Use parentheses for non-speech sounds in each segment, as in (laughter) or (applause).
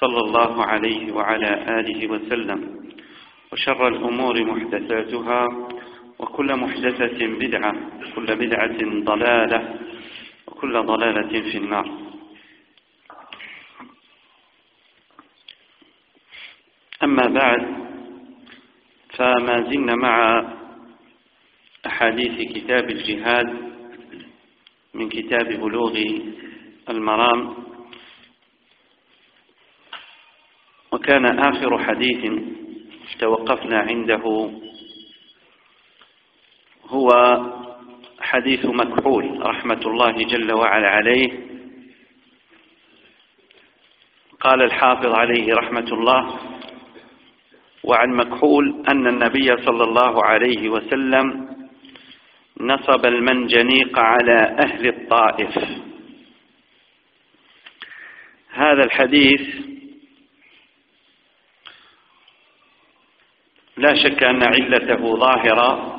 صلى الله عليه وعلى آله وسلم. وشر الأمور محدثاتها وكل محدثة بدعة وكل بدعة ضلالة وكل ضلالة في النار. أما بعد فما زلنا مع أحاديث كتاب الجهاد من كتاب بلوغ المرام. وكان آخر حديث توقفنا عنده هو حديث مكحول رحمة الله جل وعلا عليه. قال الحافظ عليه رحمة الله وعن مكحول أن النبي صلى الله عليه وسلم نصب المنجنيق على أهل الطائف. هذا الحديث لا شك أن علته ظاهرة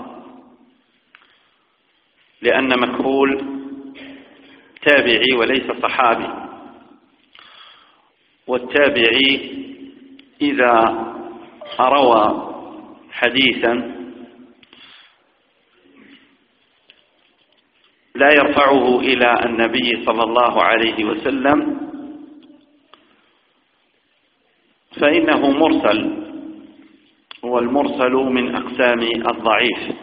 لأن مكحول تابعي وليس صحابي. والتابعي إذا روى حديثا لا يرفعه إلى النبي صلى الله عليه وسلم فإنه مرسل والمرسل من أقسام الضعيف.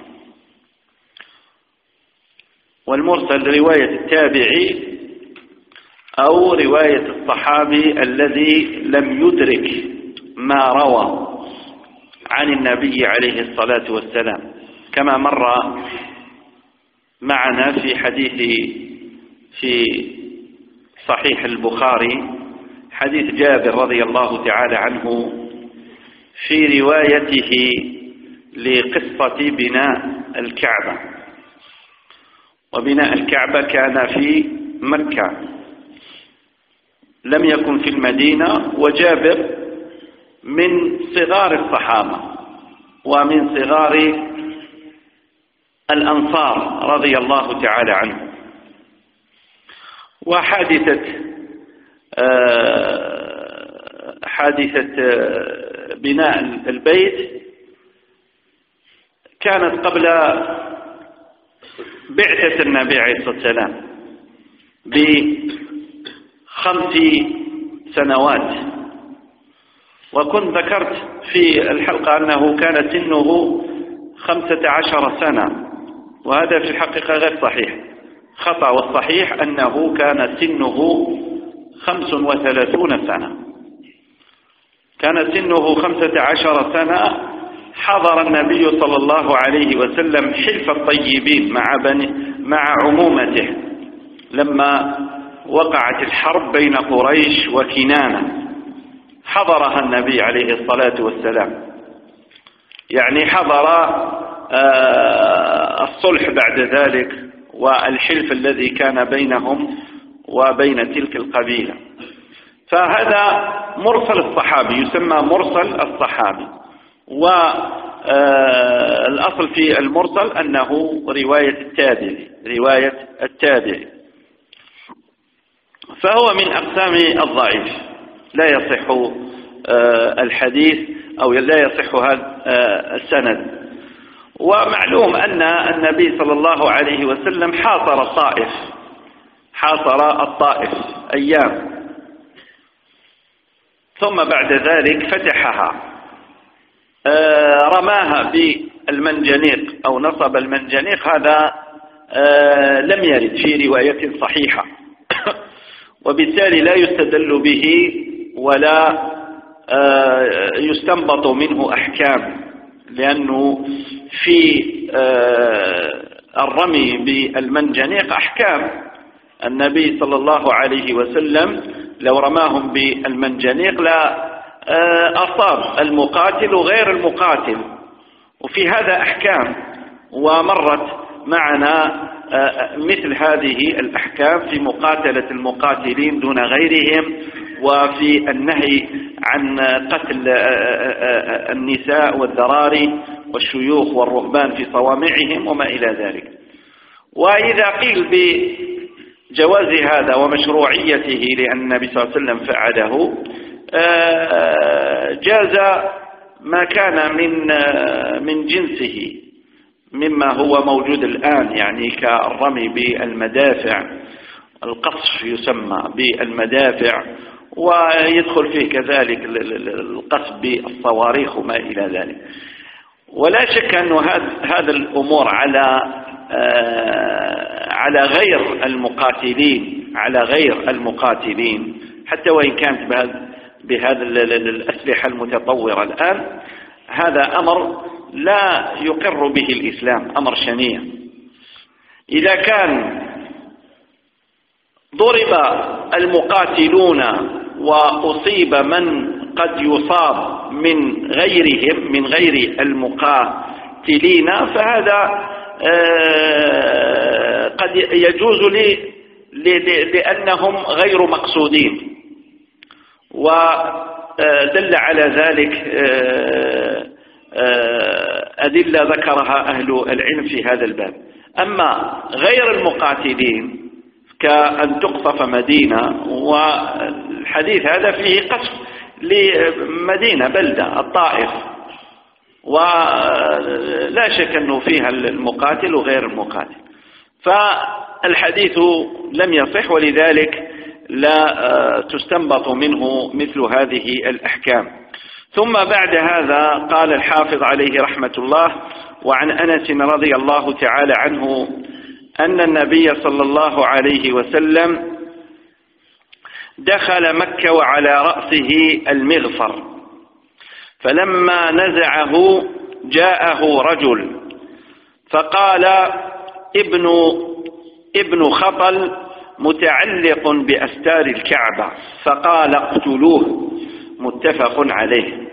والمرسل رواية التابعي أو رواية الصحابي الذي لم يدرك ما روى عن النبي عليه الصلاة والسلام. كما مر معنا في حديث في صحيح البخاري حديث جابر رضي الله تعالى عنه في روايته لقصة بناء الكعبة. وبناء الكعبة كان في مكة. لم يكن في المدينة وجابر من صغار الصحابة ومن صغار الأنصار رضي الله تعالى عنه وحادثة حادثة بناء البيت كانت قبل بعثة النبي عليه الصلاة والسلام بخمس سنوات. وكنت ذكرت في الحلقة أنه كان سنه خمسة عشر سنة وهذا في الحقيقة غير صحيح. خطأ والصحيح أنه كان سنه خمس وثلاثون سنة. كان سنه خمسة عشر سنة حضر النبي صلى الله عليه وسلم حلف الطيبين مع, بني مع عمومته. لما وقعت الحرب بين قريش وكنانة حضرها النبي عليه الصلاة والسلام. يعني حضر الصلح بعد ذلك والحلف الذي كان بينهم وبين تلك القبيلة. فهذا مرسل الصحابي يسمى مرسل الصحابي. والأصل آه، في المرسل أنه رواية التابعي رواية التابعي. فهو من أقسام الضعيف. لا يصح آه، الحديث أو لا يصح هذا آه، السند. ومعلوم أن النبي صلى الله عليه وسلم حاصر الطائف حاصر الطائف أيام. ثم بعد ذلك فتحها. آه، رماها بالمنجنيق أو نصب المنجنيق. هذا لم يرد في رواية صحيحة. (coughs) وبالتالي لا يستدل به ولا آه، يستنبط منه أحكام لأنه في آه، الرمي بالمنجنيق أحكام. النبي صلى الله عليه وسلم لو رماهم بالمنجنيق لا آه، أصاب المقاتل وغير المقاتل. وفي هذا أحكام ومرت معنا مثل هذه الأحكام في مقاتلة المقاتلين دون غيرهم وفي النهي عن قتل النساء والذراري والشيوخ والرهبان في صوامعهم وما إلى ذلك. وإذا قيل بجواز هذا ومشروعيته لأن النبي صلى الله عليه وسلم فعله جاز ما كان من من جنسه مما هو موجود الآن يعني كالرمي بالمدافع القصف يسمى بالمدافع ويدخل فيه كذلك القصف بالصواريخ وما إلى ذلك. ولا شك أن هذا الأمور على آه، على غير المقاتلين على غير المقاتلين. حتى وإن كانت بهذا الأسلحة المتطورة الآن هذا أمر لا يقر به الإسلام أمر شنيع. إذا كان ضرب المقاتلون وأصيب من قد يصاب من غيرهم من غير المقاتلين فهذا آه، قد يجوز لأنهم غير مقصودين. ودل على ذلك آه، آه، أدلة ذكرها أهل العلم في هذا الباب. أما غير المقاتلين كأن تقصف مدينة والحديث هذا فيه قصف لمدينة بلدة الطائف. ولا شك أنه فيها المقاتل وغير المقاتل. فالحديث لم يصح ولذلك لا آه، تستنبط منه مثل هذه الأحكام. ثم بعد هذا قال الحافظ عليه رحمة الله وعن أنس رضي الله تعالى عنه أن النبي صلى الله عليه وسلم دخل مكة وعلى رأسه المغفر. فلما نزعه جاءه رجل فقال ابن ابن خطل متعلق بأستار الكعبة فقال اقتلوه متفق عليه.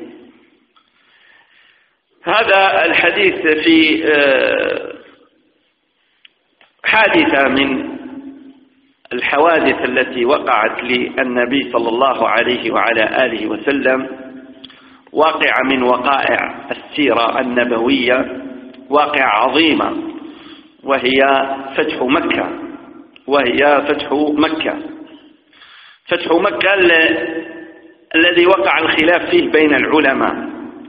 هذا الحديث في آه، حادثة من الحوادث التي وقعت للنبي صلى الله عليه وعلى آله وسلم واقع من وقائع السيرة النبوية واقع عظيمة وهي فتح مكة وهي فتح مكة. فتح مكة الذي وقع الخلاف فيه بين العلماء.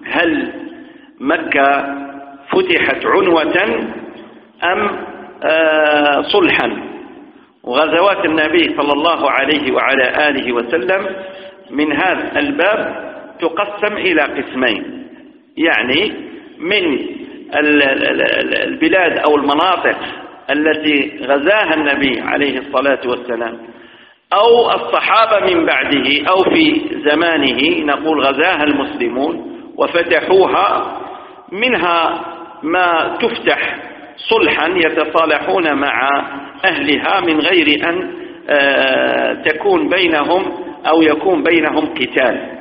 هل مكة فتحت عنوة أم آه، صلحا؟ وغزوات النبي صلى الله عليه وعلى آله وسلم من هذا الباب تقسم إلى قسمين. يعني من البلاد أو المناطق التي غزاها النبي عليه الصلاة والسلام أو الصحابة من بعده أو في زمانه نقول غزاها المسلمون وفتحوها منها ما تفتح صلحا يتصالحون مع أهلها من غير أن آه، تكون بينهم أو يكون بينهم قتال.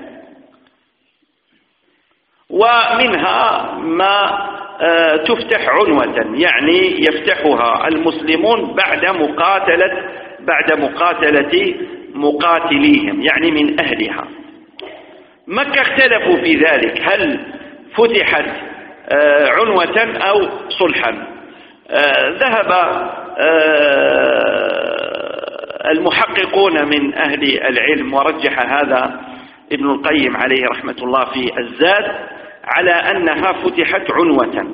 ومنها ما آه، تفتح عنوة يعني يفتحها المسلمون بعد مقاتلة بعد مقاتلة مقاتليهم يعني من أهلها. مكة اختلفوا في ذلك هل فتحت آه، عنوة أو صلحا؟ آه، ذهب المحققون من أهل العلم ورجح هذا ابن القيم عليه رحمة الله في الزاد على أنها فتحت عنوة.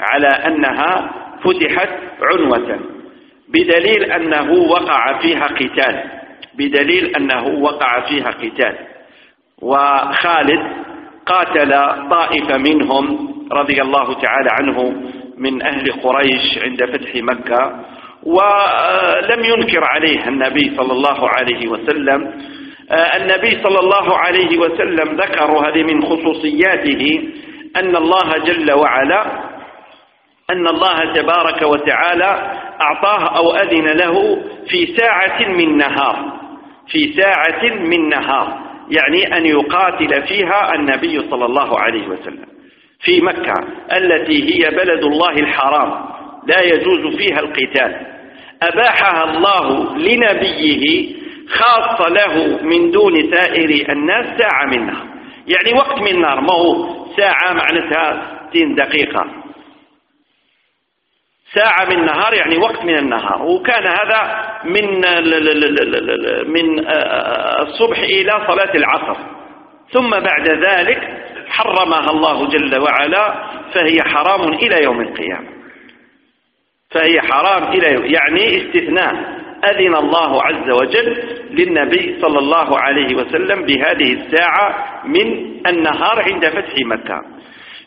على أنها فتحت عنوة. بدليل أنه وقع فيها قتال. بدليل أنه وقع فيها قتال. وخالد قاتل طائفة منهم رضي الله تعالى عنه من أهل قريش عند فتح مكة. ولم ينكر عليه النبي صلى الله عليه وسلم النبي صلى الله عليه وسلم ذكر هذه من خصوصياته أن الله جل وعلا أن الله تبارك وتعالى أعطاه أو أذن له في ساعة من نهار في ساعة من نهار يعني أن يقاتل فيها النبي صلى الله عليه وسلم في مكة التي هي بلد الله الحرام لا يجوز فيها القتال. أباحها الله لنبيه خاص له من دون سائر الناس ساعة من نهار يعني وقت من نار ما هو ساعة معناتها 60 دقيقة. ساعة من نهار يعني وقت من النهار. وكان هذا من من الصبح إلى صلاة العصر. ثم بعد ذلك حرمها الله جل وعلا فهي حرام إلى يوم القيامة. فهي حرام إلى يوم يعني استثناء. أذن الله عز وجل للنبي صلى الله عليه وسلم بهذه الساعة من النهار عند فتح مكة.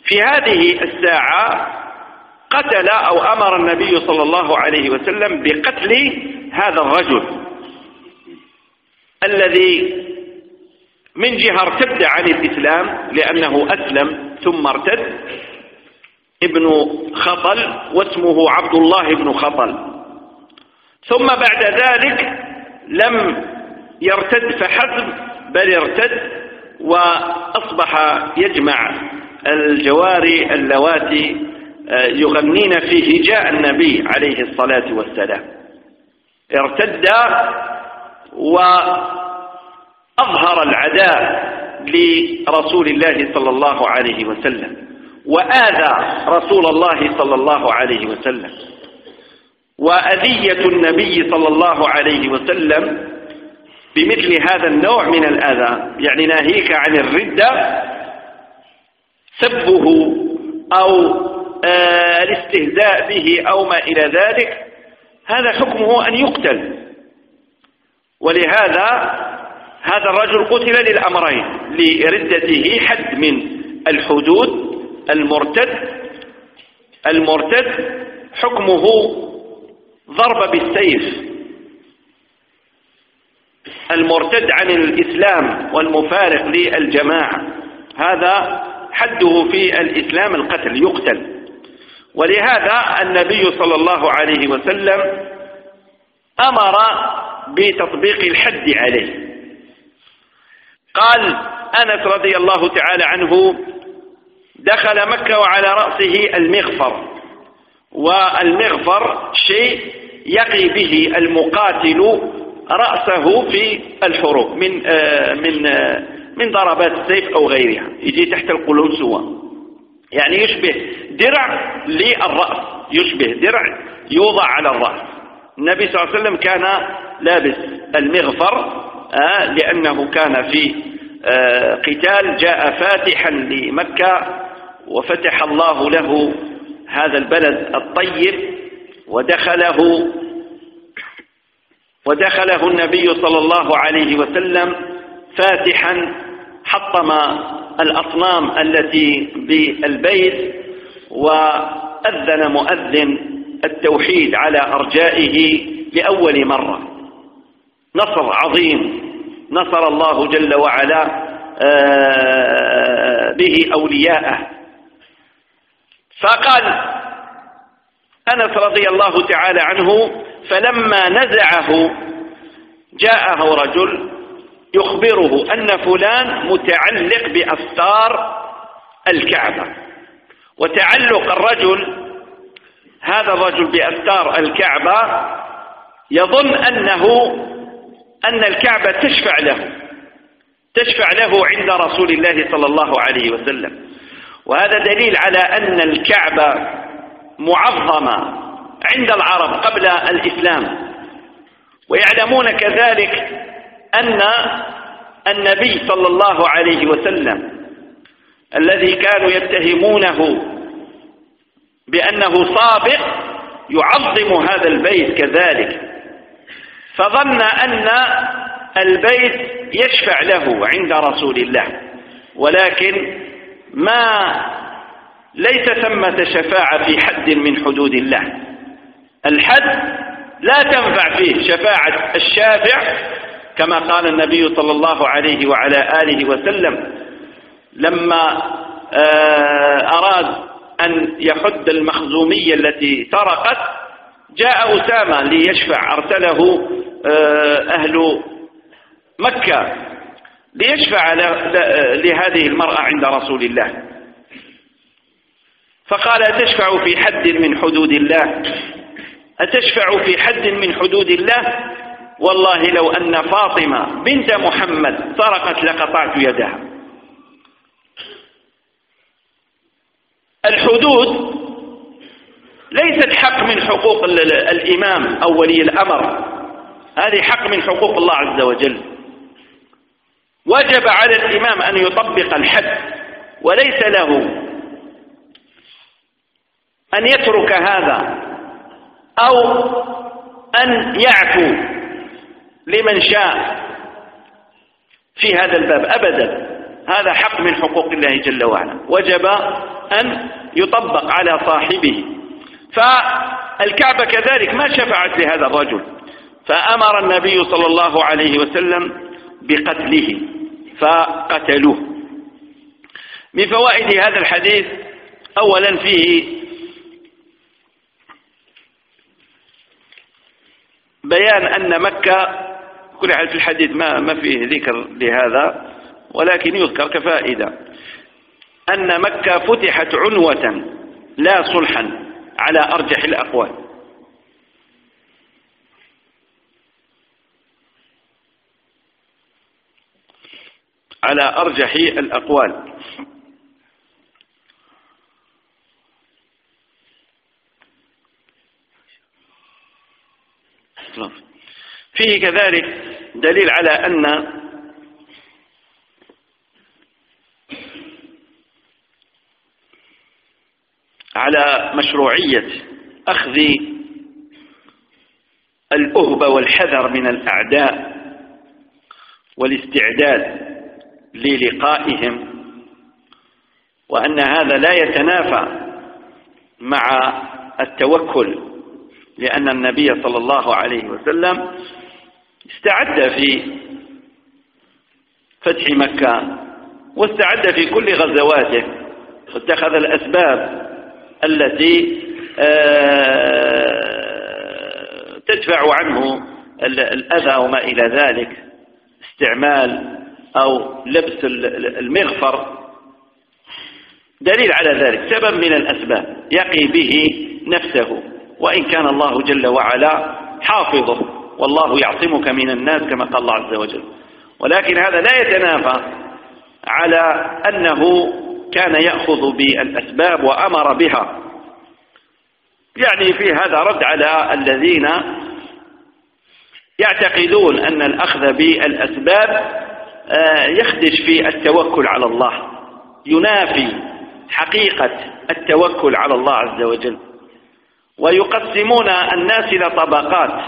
في هذه الساعة قتل أو أمر النبي صلى الله عليه وسلم بقتل هذا الرجل الذي من جهة ارتد عن الإسلام لأنه أسلم ثم ارتد ابن خطل واسمه عبد الله بن خطل. ثم بعد ذلك لم يرتد فحسب بل ارتد وأصبح يجمع الجواري اللواتي آه، يغنين في هجاء النبي عليه الصلاة والسلام. ارتد وأظهر العداء لرسول الله صلى الله عليه وسلم وآذى رسول الله صلى الله عليه وسلم. وأذية النبي صلى الله عليه وسلم بمثل هذا النوع من الأذى. يعني ناهيك عن الردة سبه أو آه، الاستهزاء به أو ما إلى ذلك. هذا حكمه أن يقتل. ولهذا هذا الرجل قتل للأمرين لردته حد من الحدود المرتد المرتد حكمه ضرب بالسيف. المرتد عن الإسلام والمفارق للجماعة. هذا حده في الإسلام القتل يقتل. ولهذا النبي صلى الله عليه وسلم أمر بتطبيق الحد عليه. قال أنس رضي الله تعالى عنه دخل مكة وعلى رأسه المغفر. والمغفر شيء يقي به المقاتل رأسه في الحروب من آه، من آه، من ضربات السيف أو غيرها. يجي تحت القلنسوة يعني يشبه درع للرأس. يشبه درع يوضع على الرأس. النبي صلى الله عليه وسلم كان لابس المغفر آه، لأنه كان في قتال. جاء فاتحا لمكة وفتح الله له هذا البلد الطيب ودخله ودخله النبي صلى الله عليه وسلم فاتحا حطم الأصنام التي بالبيت وأذن مؤذن التوحيد على أرجائه لأول مرة. نصر عظيم نصر الله جل وعلا آه، به أولياءه. فقال أنس رضي الله تعالى عنه فلما نزعه جاءه رجل يخبره أن فلان متعلق بأستار الكعبة. وتعلق الرجل هذا الرجل بأستار الكعبة يظن أنه أن الكعبة تشفع له تشفع له عند رسول الله صلى الله عليه وسلم. وهذا دليل على أن الكعبة معظمة عند العرب قبل الإسلام. ويعلمون كذلك أن النبي صلى الله عليه وسلم الذي كانوا يتهمونه بأنه صابق يعظم هذا البيت كذلك. فظن أن البيت يشفع له عند رسول الله ولكن ما ليس ثمة شفاعة في حد من حدود الله. الحد لا تنفع فيه شفاعة الشافع كما قال النبي صلى الله عليه وعلى آله وسلم لما آه، أراد أن يحد المخزومية التي سرقت جاء أسامة ليشفع أرسله آه، أهل مكة. ليشفع لهذه المرأة عند رسول الله. فقال تشفع في حد من حدود الله؟ أتشفع في حد من حدود الله؟ والله لو أن فاطمة بنت محمد سرقت لقطعت يدها. الحدود ليست حق من حقوق الإمام أو ولي الأمر. هذه حق من حقوق الله عز وجل. وجب على الإمام أن يطبق الحد وليس له أن يترك هذا أو أن يعفو لمن شاء في هذا الباب أبدا. هذا حق من حقوق الله جل وعلا. وجب أن يطبق على صاحبه. فالكعبة كذلك ما شفعت لهذا الرجل. فأمر النبي صلى الله عليه وسلم بقتله. فقتلوه. من فوائد هذا الحديث أولا فيه بيان أن مكة كل حال في الحديث ما ما فيه ذكر لهذا ولكن يذكر كفائدة. أن مكة فتحت عنوة لا صلحا على أرجح الأقوال. على أرجح الأقوال. فيه كذلك دليل على أن على مشروعية أخذ الأهبة والحذر من الأعداء والاستعداد للقائهم وأن هذا لا يتنافى مع التوكل لأن النبي صلى الله عليه وسلم استعد في فتح مكة واستعد في كل غزواته واتخذ الأسباب التي آه، تدفع عنه الأذى وما إلى ذلك استعمال أو لبس المغفر. دليل على ذلك سبب من الأسباب يقي به نفسه. وإن كان الله جل وعلا حافظه والله يعصمك من الناس كما قال الله عز وجل. ولكن هذا لا يتنافى على أنه كان يأخذ بالأسباب وأمر بها. يعني في هذا رد على الذين يعتقدون أن الأخذ بالأسباب يخدش في التوكل على الله. ينافي حقيقة التوكل على الله عز وجل. ويقسمون الناس إلى طبقات.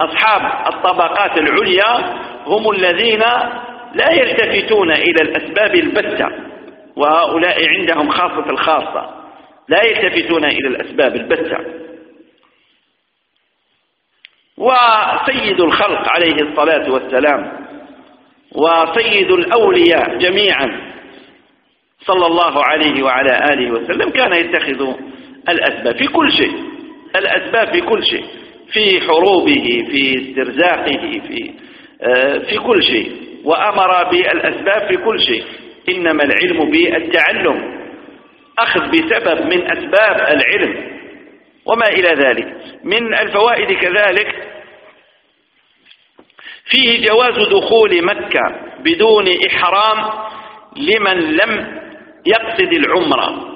أصحاب الطبقات العليا هم الذين لا يلتفتون إلى الأسباب البتة وهؤلاء عندهم خاصة الخاصة. لا يلتفتون إلى الأسباب البتة. وسيد الخلق عليه الصلاة والسلام وسيد الأولياء جميعا. صلى الله عليه وعلى آله وسلم كان يتخذ الأسباب في كل شيء الأسباب في كل شيء في حروبه في استرزاقه في آه، في كل شيء. وأمر بالأسباب في كل شيء. إنما العلم بالتعلم. أخذ بسبب من أسباب العلم. وما إلى ذلك. من الفوائد كذلك فيه جواز دخول مكة بدون إحرام لمن لم يقصد العمرة.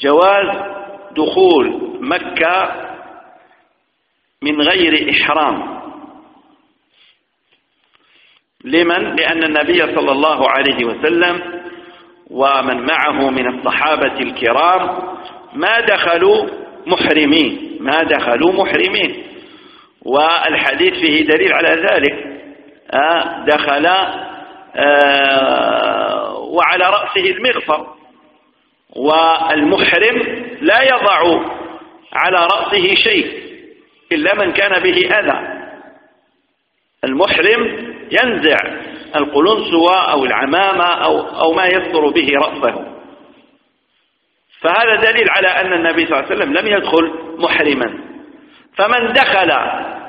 جواز دخول مكة من غير إحرام. لمن؟ لأن النبي صلى الله عليه وسلم ومن معه من الصحابة الكرام ما دخلوا محرمين. ما دخلوا محرمين. والحديث فيه دليل على ذلك. آه، دخل آه، وعلى رأسه المغفر. والمحرم لا يضع على رأسه شيء إلا من كان به أذى. المحرم ينزع القلنسوة أو العمامة أو, أو ما يستر به رأسه. فهذا دليل على أن النبي صلى الله عليه وسلم لم يدخل محرما. فمن دخل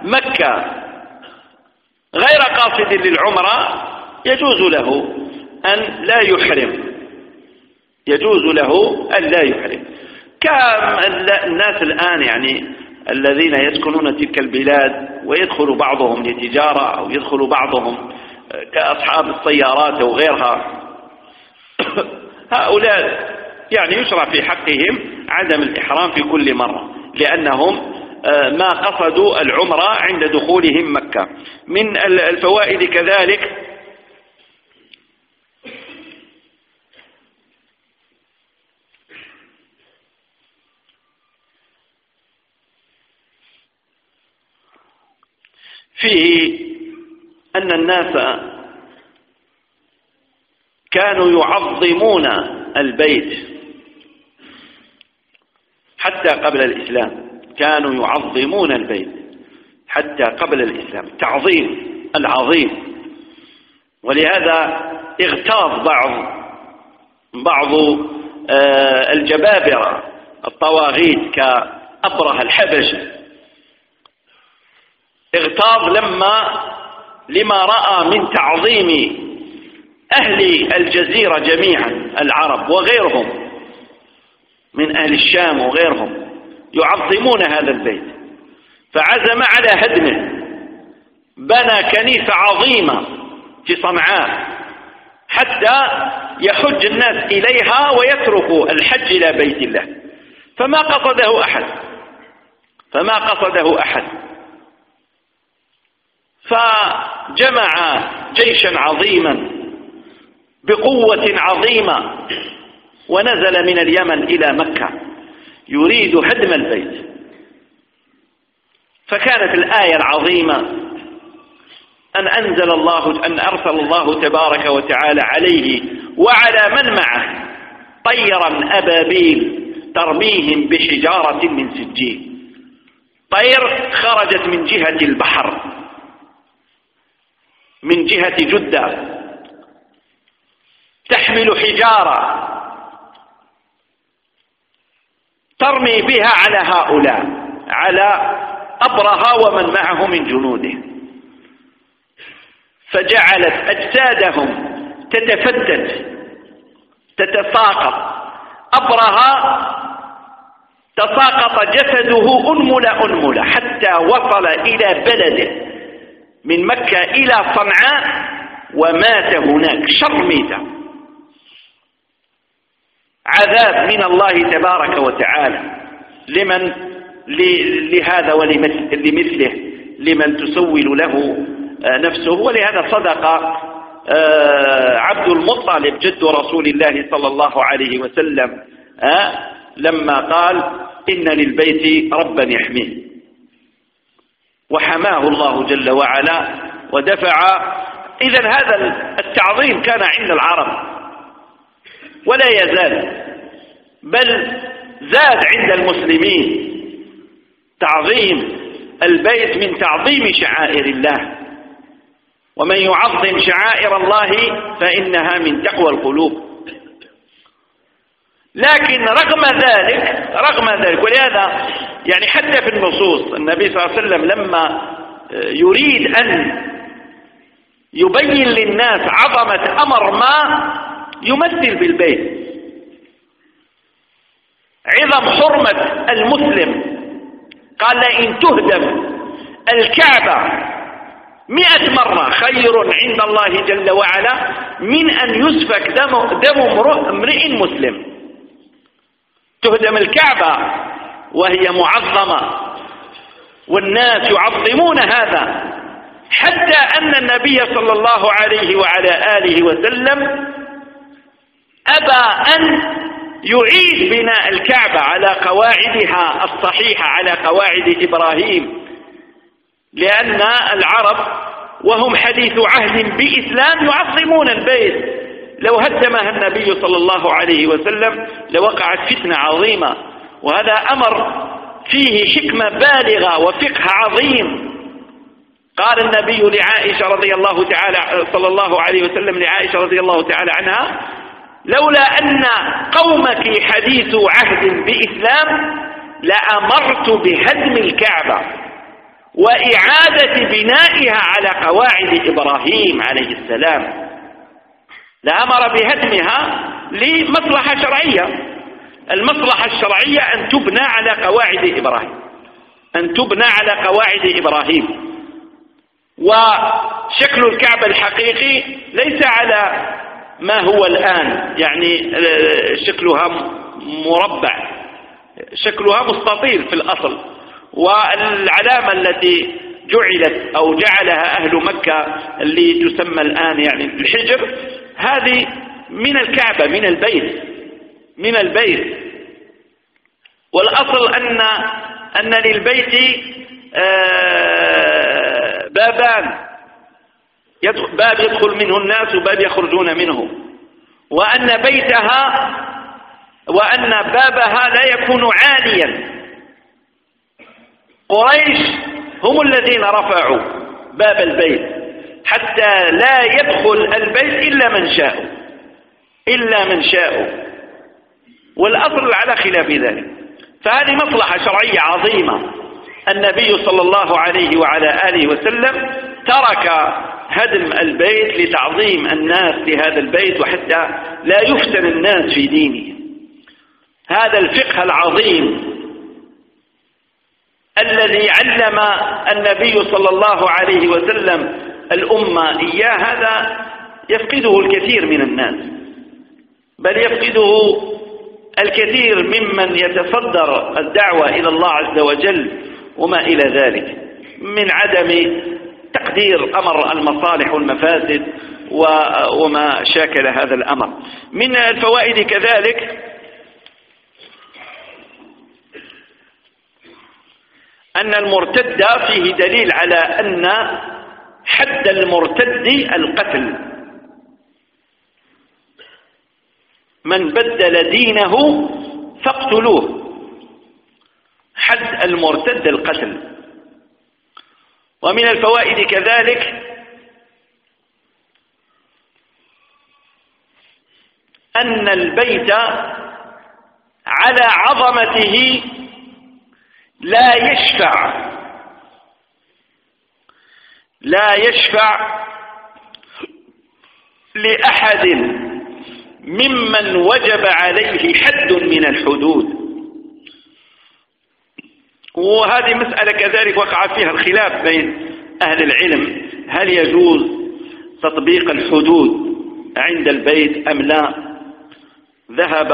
مكة غير قاصد للعمرة يجوز له أن لا يحرم. يجوز له أن لا يحرم. كالناس الآن يعني الذين يسكنون تلك البلاد ويدخل بعضهم لتجارة أو يدخل بعضهم كأصحاب السيارات أو غيرها. (coughs) هؤلاء يعني يشرع في حقهم عدم الإحرام في كل مرة لأنهم ما قصدوا العمرة عند دخولهم مكة. من الفوائد كذلك فيه أن الناس كانوا يعظمون البيت حتى قبل الإسلام. كانوا يعظمون البيت حتى قبل الإسلام. تعظيم العظيم. ولهذا اغتاظ بعض بعض آه، الجبابرة الطواغيت كأبره الحبش. اغتاظ لما لما رأى من تعظيم أهل الجزيرة جميعا العرب وغيرهم من أهل الشام وغيرهم. يعظمون هذا البيت. فعزم على هدمه. بنى كنيسة عظيمة في صنعاء حتى يحج الناس إليها ويتركوا الحج إلى بيت الله. فما قصده أحد. فما قصده أحد. فجمع جيشا عظيما بقوة عظيمة ونزل من اليمن إلى مكة. يريد هدم البيت. فكانت الآية العظيمة أن أنزل الله أن أرسل الله تبارك وتعالى عليه وعلى من معه طيرا أبابيل ترميهم بحجارة من سجيل. طير خرجت من جهة البحر من جهة جدة تحمل حجارة ترمي بها على هؤلاء على أبرهة ومن معه من جنوده. فجعلت أجسادهم تتفتت تتساقط. أبرهة تساقط جسده أنملة أنملة حتى وصل إلى بلده. من مكة إلى صنعاء ومات هناك شرميتا عذاب من الله تبارك وتعالى. لمن؟ لهذا ولمثله لمن تسول له آه، نفسه. ولهذا صدق آه، عبد المطلب جد رسول الله صلى الله عليه وسلم آه، لما قال إن للبيت ربا يحميه. وحماه الله جل وعلا ودفع. إذا هذا التعظيم كان عند العرب. ولا يزال بل زاد عند المسلمين تعظيم البيت من تعظيم شعائر الله. ومن يعظم شعائر الله فإنها من تقوى القلوب. لكن رغم ذلك رغم ذلك ولهذا يعني حتى في النصوص النبي صلى الله عليه وسلم لما يريد أن يبين للناس عظمة أمر ما يمثل بالبيت عظم حرمة المسلم. قال لئن تهدم الكعبة مئة مرة خير عند الله جل وعلا من أن يسفك دم, دم امرئ مسلم. تهدم الكعبة وهي معظمة. والناس يعظمون هذا. حتى أن النبي صلى الله عليه وعلى آله وسلم أبى أن يعيد بناء الكعبة على قواعدها الصحيحة على قواعد إبراهيم. لأن العرب وهم حديث عهد بإسلام يعظمون البيت. لو هدمها النبي صلى الله عليه وسلم لوقعت فتنة عظيمة. وهذا أمر فيه حكمة بالغة وفقه عظيم. قال النبي لعائشة رضي الله تعالى صلى الله عليه وسلم لعائشة رضي الله تعالى عنها لولا أن قومك حديث عهد بإسلام لأمرت بهدم الكعبة وإعادة بنائها على قواعد إبراهيم عليه السلام. لأمر بهدمها لمصلحة شرعية. المصلحة الشرعية أن تبنى على قواعد إبراهيم. أن تبنى على قواعد إبراهيم. وشكل الكعبة الحقيقي ليس على ما هو الآن؟ يعني آه، شكلها مربع. شكلها مستطيل في الأصل. والعلامة التي جعلت أو جعلها أهل مكة اللي تسمى الآن يعني الحجر هذه من الكعبة من البيت من البيت. والأصل أن أن للبيت آه، بابان باب يدخل منه الناس وباب يخرجون منه. وأن بيتها وأن بابها لا يكون عاليا. قريش هم الذين رفعوا باب البيت حتى لا يدخل البيت إلا من شاء. إلا من شاء. والأصل على خلاف ذلك. فهذه مصلحة شرعية عظيمة. النبي صلى الله عليه وعلى آله وسلم ترك هدم البيت لتعظيم الناس لهذا البيت وحتى لا يفتن الناس في دينه هذا الفقه العظيم الذي علم النبي صلى الله عليه وسلم الأمة. إياه هذا يفقده الكثير من الناس بل يفقده الكثير ممن يتصدر الدعوة إلى الله عز وجل وما إلى ذلك من عدم تقدير أمر المصالح والمفاسد وما شاكل هذا الأمر. من الفوائد كذلك أن المرتد فيه دليل على أن حد المرتد القتل. من بدل دينه فاقتلوه. حد المرتد القتل. ومن الفوائد كذلك أن البيت على عظمته لا يشفع. لا يشفع لأحد ممن وجب عليه حد من الحدود. وهذه مسألة كذلك وقع فيها الخلاف بين أهل العلم. هل يجوز تطبيق الحدود عند البيت أم لا؟ ذهب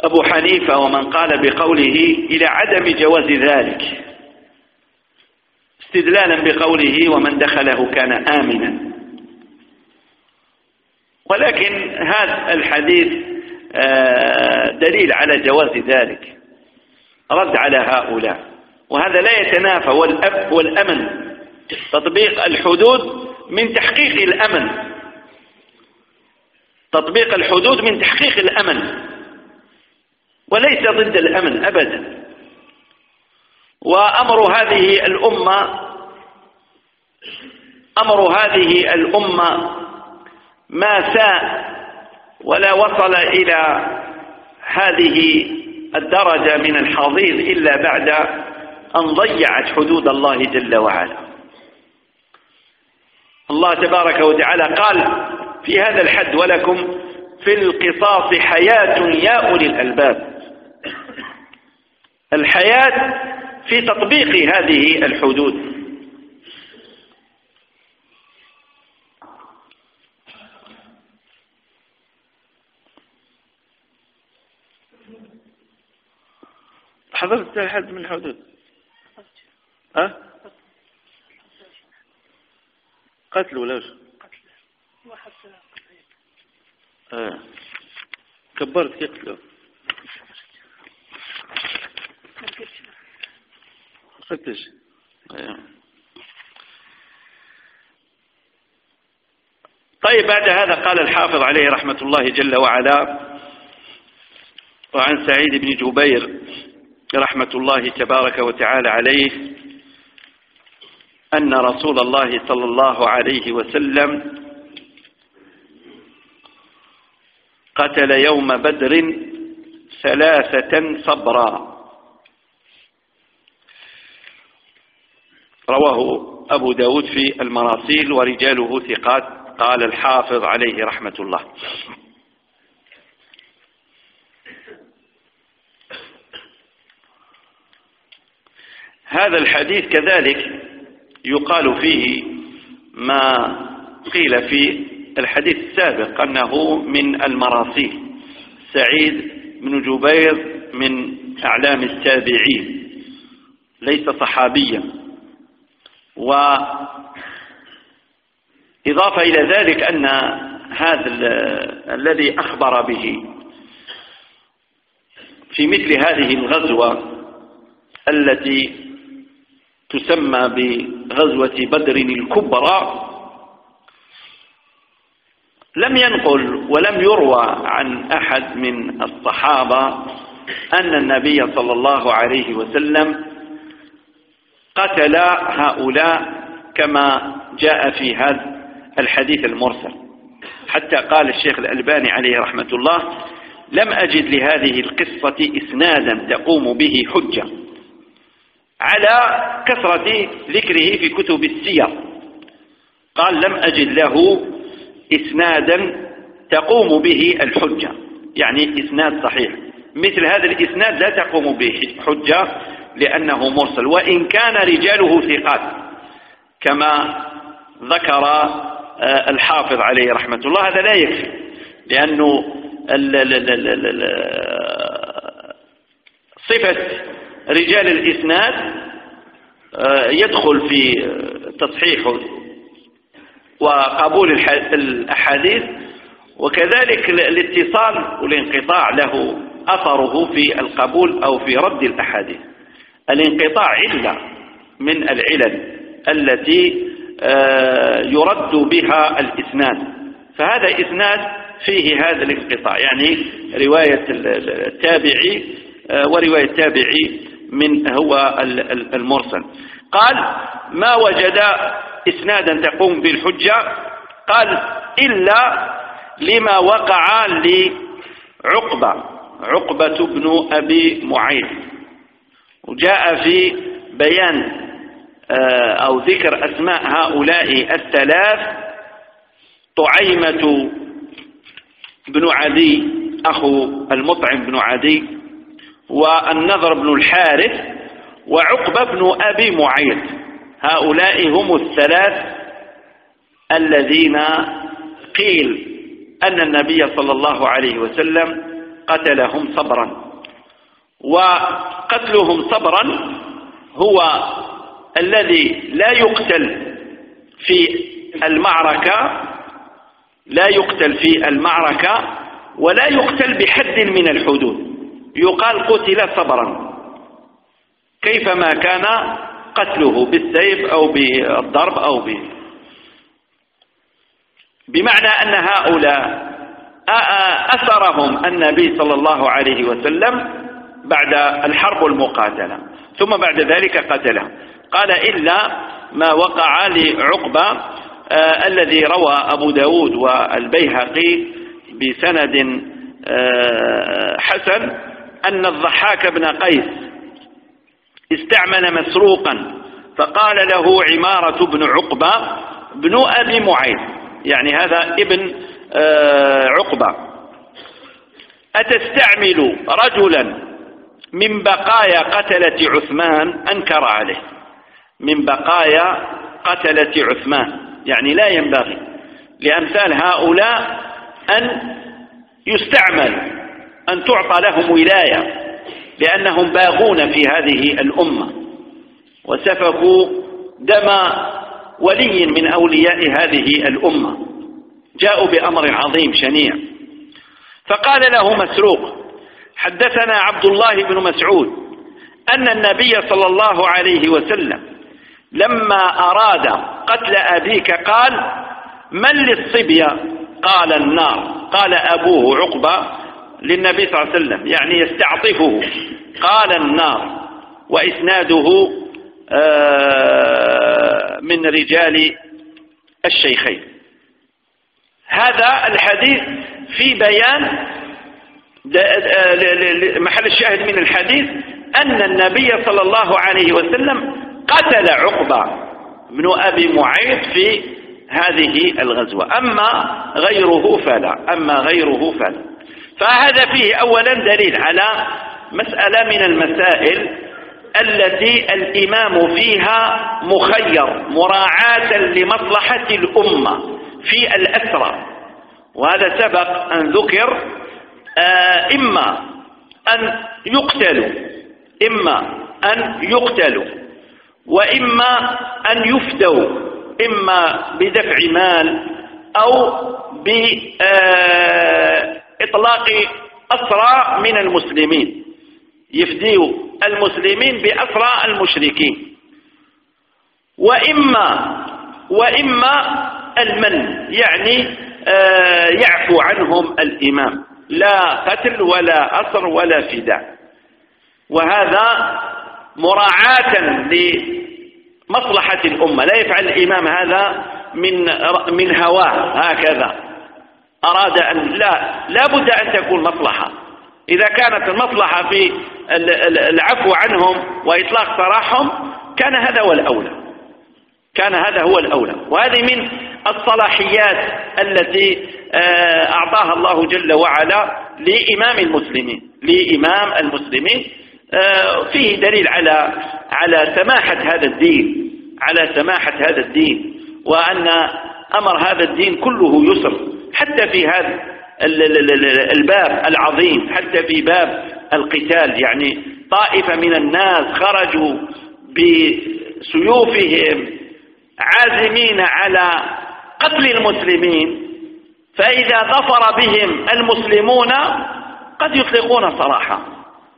أبو حنيفة ومن قال بقوله إلى عدم جواز ذلك استدلالا بقوله ومن دخله كان آمنا. ولكن هذا الحديث آه، دليل على جواز ذلك. رد على هؤلاء. وهذا لا يتنافى والأب والأمن. تطبيق الحدود من تحقيق الأمن. تطبيق الحدود من تحقيق الأمن. وليس ضد الأمن أبدا. وأمر هذه الأمة أمر هذه الأمة ما ساء ولا وصل إلى هذه الدرجة من الحضيض إلا بعد أن ضيعت حدود الله جل وعلا. الله تبارك وتعالى قال في هذا الحد ولكم في القصاص حياة يا أولي الألباب. الحياة في تطبيق هذه الحدود. حضرت حد من الحدود. ها؟ قتل ولا وش آه. كبرت يقتله فتش آه. طيب بعد هذا قال الحافظ عليه رحمة الله جل وعلا وعن سعيد بن جبير رحمة الله تبارك وتعالى عليه أن رسول الله صلى الله عليه وسلم قتل يوم بدر ثلاثة صبرا. رواه أبو داود في المراسيل ورجاله ثقات قال الحافظ عليه رحمة الله. هذا الحديث كذلك يقال فيه ما قيل في الحديث السابق أنه من المراسيل سعيد بن جبير من أعلام التابعين ليس صحابيا. وإضافة إلى ذلك أن هذا الذي أخبر به في مثل هذه الغزوة التي تسمى بغزوة بدر الكبرى لم ينقل ولم يروى عن أحد من الصحابة أن النبي صلى الله عليه وسلم قتل هؤلاء كما جاء في هذا الحديث المرسل. حتى قال الشيخ الألباني عليه رحمة الله لم أجد لهذه القصة إسنادا تقوم به حجة. على كثرة ذكره في كتب السير. قال لم أجد له إسنادا تقوم به الحجة. يعني إسناد صحيح. مثل هذا الإسناد لا تقوم به حجة لأنه مرسل. وإن كان رجاله ثقات كما ذكر آه، الحافظ عليه رحمة الله هذا لا يكفي. لأنه صفة رجال الإسناد آه، يدخل في تصحيح وقبول الأحاديث وكذلك الاتصال والانقطاع له أثره في القبول أو في رد الأحاديث. الانقطاع علة من العلل التي آه، يرد بها الإسناد. فهذا إسناد فيه هذا الانقطاع يعني رواية التابعي آه، ورواية التابعي من هو المرسل. قال ما وجد إسنادا تقوم بالحجة؟ قال إلا لما وقع لعقبة عقبة بن أبي معيط. وجاء في بيان آه، أو ذكر أسماء هؤلاء الثلاث طعيمة بن عدي أخو المطعم بن عدي والنضر بن الحارث وعقبة بن أبي معيط. هؤلاء هم الثلاث الذين قيل أن النبي صلى الله عليه وسلم قتلهم صبرا. وقتلهم صبرا هو الذي لا يقتل في المعركة لا يقتل في المعركة ولا يقتل بحد من الحدود. يقال قتل صبرا. كيفما كان قتله بالسيف أو بالضرب أو ب. بمعنى أن هؤلاء أثرهم النبي صلى الله عليه وسلم بعد الحرب المقاتلة ثم بعد ذلك قتلهم قال إلا ما وقع لعقبة آه الذي روى أبو داود والبيهقي بسند آه حسن أن الضحاك بن قيس استعمل مسروقا فقال له عمارة بن عقبة بن أبي معيط. يعني هذا ابن آه، عقبة. أتستعمل رجلا من بقايا قتلة عثمان؟ أنكر عليه. من بقايا قتلة عثمان. يعني لا ينبغي لأمثال هؤلاء أن يستعمل. أن تعطى لهم ولاية لأنهم باغون في هذه الأمة. وسفكوا دم ولي من أولياء هذه الأمة. جاءوا بأمر عظيم شنيع. فقال له مسروق حدثنا عبد الله بن مسعود أن النبي صلى الله عليه وسلم لما أراد قتل أبيك قال من للصبية قال النار. قال أبوه عقبة للنبي صلى الله عليه وسلم يعني يستعطفه. قال النار وإسناده آه، من رجال الشيخين. هذا الحديث في بيان محل الشاهد من الحديث أن النبي صلى الله عليه وسلم قتل عقبة بن أبي معيط في هذه الغزوة. أما غيره فلا أما غيره فلا. فهذا فيه أولا دليل على مسألة من المسائل التي الإمام فيها مخير مراعاة لمصلحة الأمة في الأسرة وهذا سبق أن ذكر آه، إما أن يقتلوا إما أن يقتلوا وإما أن يفدوا إما بدفع مال أو بإطلاق آه، أسرى من المسلمين. يفديوا المسلمين بأسرى المشركين. وإما وإما المن يعني آه، يعفو عنهم الإمام. لا قتل ولا أسر ولا فداء. وهذا مراعاة لمصلحة الأمة. لا يفعل الإمام هذا من من هواه هكذا. أراد أن لا لا بد أن تكون مصلحة. إذا كانت المصلحة في العفو عنهم وإطلاق سراحهم كان هذا هو الأولى. كان هذا هو الأولى. وهذه من الصلاحيات التي آه، أعطاها الله جل وعلا لإمام المسلمين. لإمام المسلمين. آه، فيه دليل على على سماحة هذا الدين. على سماحة هذا الدين. وأن أمر هذا الدين كله يسر. حتى في هذا الباب العظيم حتى في باب القتال يعني طائفة من الناس خرجوا بسيوفهم عازمين على قتل المسلمين فإذا ظفر بهم المسلمون قد يطلقون صراحة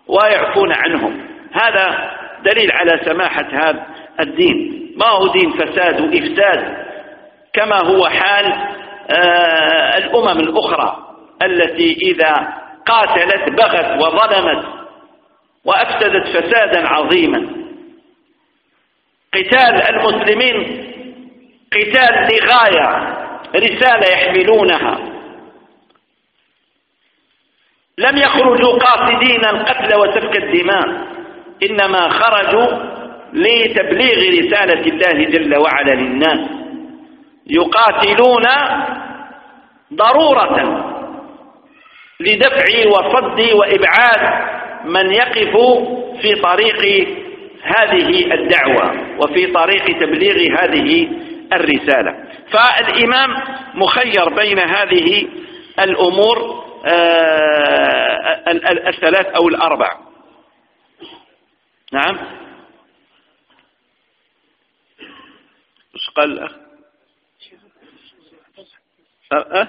ويعفون عنهم. هذا دليل على سماحة هذا الدين. ما هو دين فساد وإفساد؟ كما هو حال الأمم الأخرى التي إذا قاتلت بغت وظلمت وأفسدت فسادا عظيما. قتال المسلمين قتال لغاية رسالة يحملونها. لم يخرجوا قاصدين القتل وسفك الدماء إنما خرجوا لتبليغ رسالة الله جل وعلا للناس. يقاتلون ضرورة لدفع وصد وإبعاد من يقف في طريق هذه الدعوة وفي طريق تبليغ هذه الرسالة. فالإمام مخير بين هذه الأمور آه، الثلاث أو الأربع. نعم. إيش قال الأخ؟ أه؟ أه؟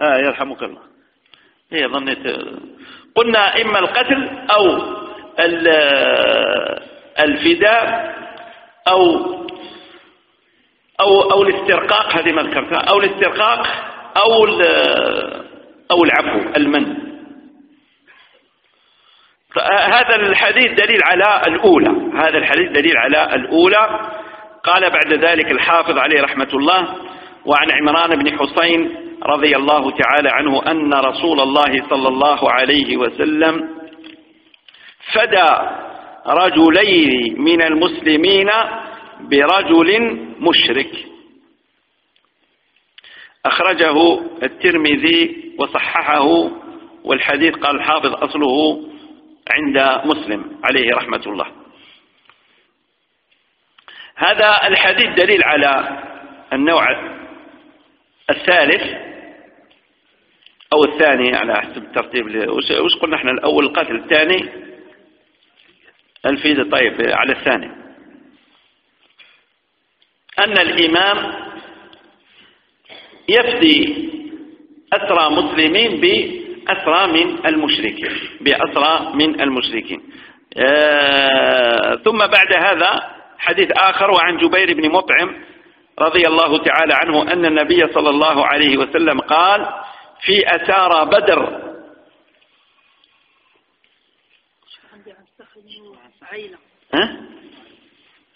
آه يرحمك الله هي ظنيت قلنا إما القتل أو الفداء أو أو أو الاسترقاق هذه ما ذكرتها أو الاسترقاق أو أو العفو المن هذا الحديث دليل على الأولى هذا الحديث دليل على الأولى قال بعد ذلك الحافظ عليه رحمة الله وعن عمران بن حسين رضي الله تعالى عنه أن رسول الله صلى الله عليه وسلم فدى رجلين من المسلمين برجل مشرك. أخرجه الترمذي وصححه والحديث قال الحافظ أصله عند مسلم عليه رحمة الله. هذا الحديث دليل على النوع الثالث أو الثاني على حسب الترتيب وش قلنا إحنا الأول القتل الثاني الفيدة طيب على الثاني. أن الإمام يفدي أسرى مسلمين بأسرى من المشركين بأسرى من المشركين. آه ثم بعد هذا حديث آخر وعن جبير بن مطعم رضي الله تعالى عنه أن النبي صلى الله عليه وسلم قال في أسارى بدر ها؟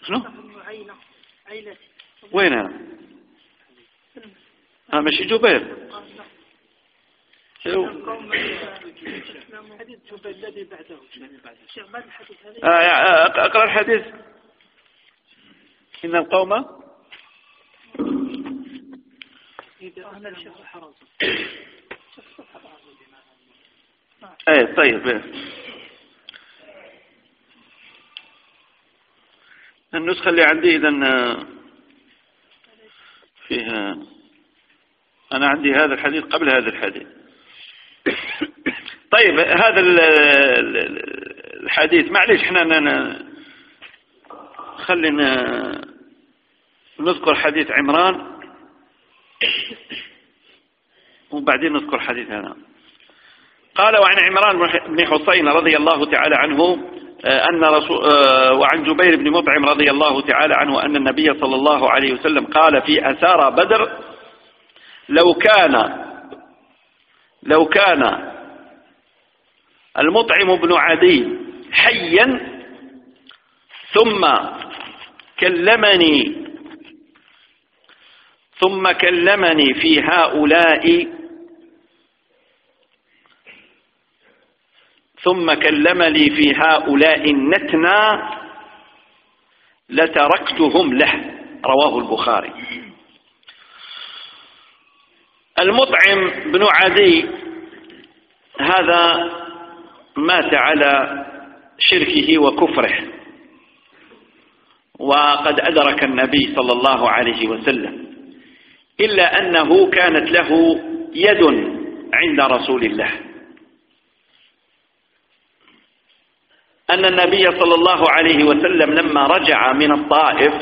شنو؟ وين؟ ها ماشي جبير آه أقرأ الحديث إن القوم إيه طيب إيه. النسخة اللي عندي إذا فيها أنا عندي هذا الحديث قبل هذا الحديث طيب هذا الحديث معليش إحنا خلينا نذكر حديث عمران (coughs) وبعدين نذكر حديث هذا. قال وعن عمران بن حسين رضي الله تعالى عنه آه، أن رسول آه، وعن جبير بن مطعم رضي الله تعالى عنه أن النبي صلى الله عليه وسلم قال في أسارى بدر لو كان لو كان المطعم بن عدي حيا ثم كلمني ثم كلمني في هؤلاء. ثم كلمني في هؤلاء النتنى لتركتهم له. رواه البخاري. المطعم بن عدي هذا مات على شركه وكفره. وقد أدرك النبي صلى الله عليه وسلم. إلا أنه كانت له يد عند رسول الله. أن النبي صلى الله عليه وسلم لما رجع من الطائف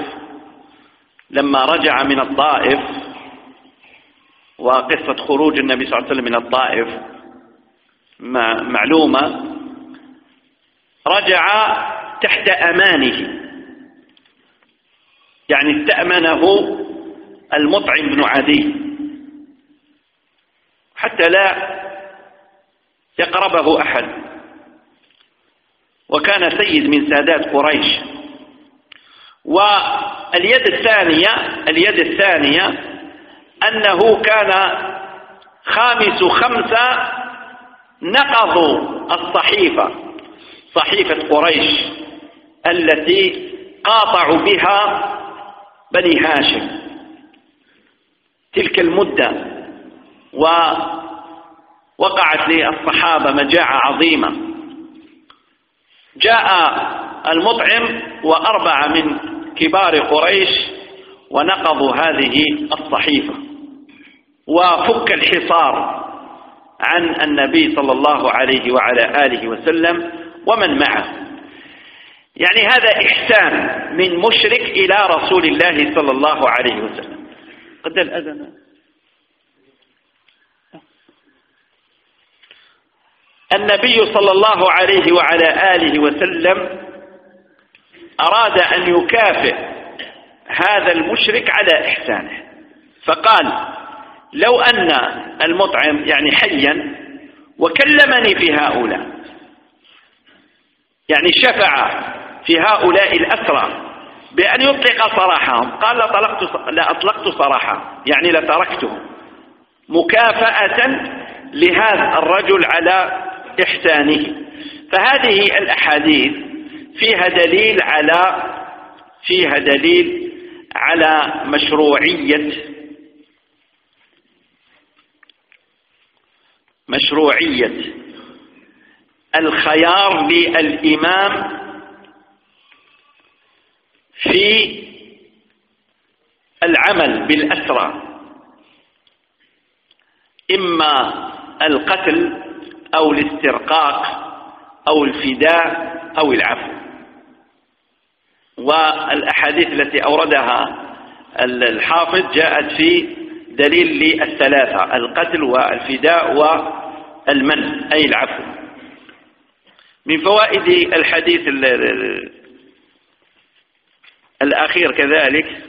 لما رجع من الطائف وقصة خروج النبي صلى الله عليه وسلم من الطائف معلومة رجع تحت أمانه. يعني استأمنه المطعم بن عدي. حتى لا يقربه أحد. وكان سيد من سادات قريش. واليد الثانية اليد الثانية أنه كان خامس خمسة نقضوا الصحيفة صحيفة قريش التي قاطعوا بها بني هاشم. تلك المدة ووقعت للصحابة مجاعة عظيمة. جاء المطعم وأربعة من كبار قريش ونقضوا هذه الصحيفة. وفك الحصار عن النبي صلى الله عليه وعلى آله وسلم ومن معه. يعني هذا إحسان من مشرك إلى رسول الله صلى الله عليه وسلم. قد الأذن. النبي صلى الله عليه وعلى آله وسلم أراد أن يكافئ هذا المشرك على إحسانه. فقال لو أن المطعم يعني حيا وكلمني في هؤلاء يعني شفع في هؤلاء الأسرى بأن يطلق سراحهم قال لطلقت لأطلقت سراحهم يعني لتركته مكافأة لهذا الرجل على إحسانه. فهذه الأحاديث فيها دليل على فيها دليل على مشروعية مشروعية الخيار للإمام في العمل بالأسرى إما القتل أو الاسترقاق أو الفداء أو العفو. والأحاديث التي أوردها الحافظ جاءت في دليل للثلاثة القتل والفداء والمن أي العفو. من فوائد الحديث الأخير كذلك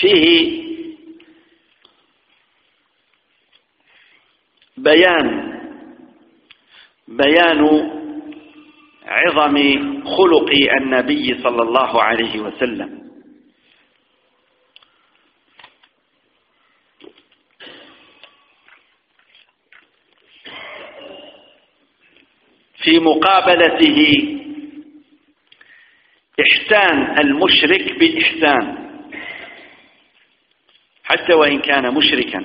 فيه بيان بيان عظم خلق النبي صلى الله عليه وسلم. في مقابلته إحسان المشرك بإحسان حتى وإن كان مشركا.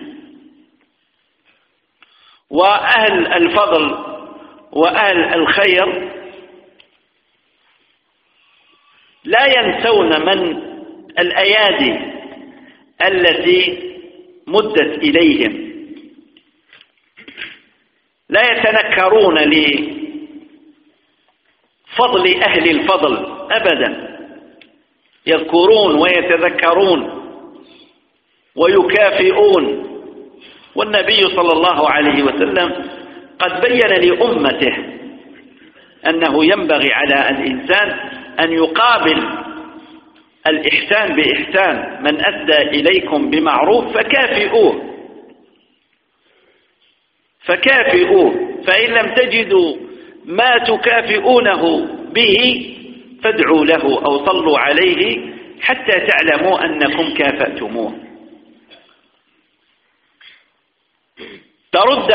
وأهل الفضل وأهل الخير لا ينسون من الأيادي التي مدت إليهم. لا يتنكرون لفضل أهل الفضل أبدا. يذكرون ويتذكرون ويكافئون. والنبي صلى الله عليه وسلم قد بين لأمته أنه ينبغي على الإنسان أن يقابل الإحسان بإحسان. من أدى إليكم بمعروف فكافئوه. فكافئوه. فإن لم تجدوا ما تكافئونه به فادعوا له أو صلوا عليه حتى تعلموا أنكم كافأتموه. ترد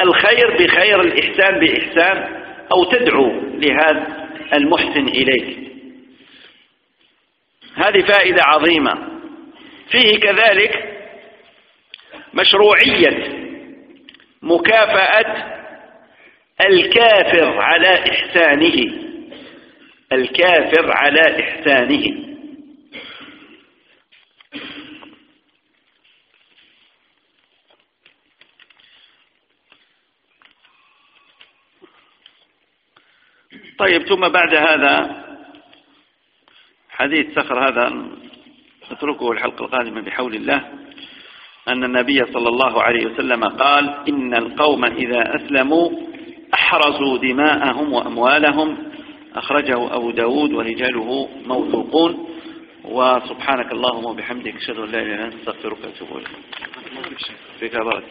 الخير بخير الإحسان بإحسان أو تدعو لهذا المحسن إليك. هذه فائدة عظيمة. فيه كذلك مشروعية مكافأة الكافر على إحسانه. الكافر على إحسانه. طيب ثم بعد هذا حديث سخر هذا نتركه الحلقة القادمة بحول الله. أن النبي صلى الله عليه وسلم قال إن القوم إذا أسلموا أحرزوا دماءهم وأموالهم. أخرجه أبو داود ورجاله موثوقون. وسبحانك اللهم وبحمدك أشهد أن لا إله إلا أنت أستغفرك وأتوب إليك. فيك بارك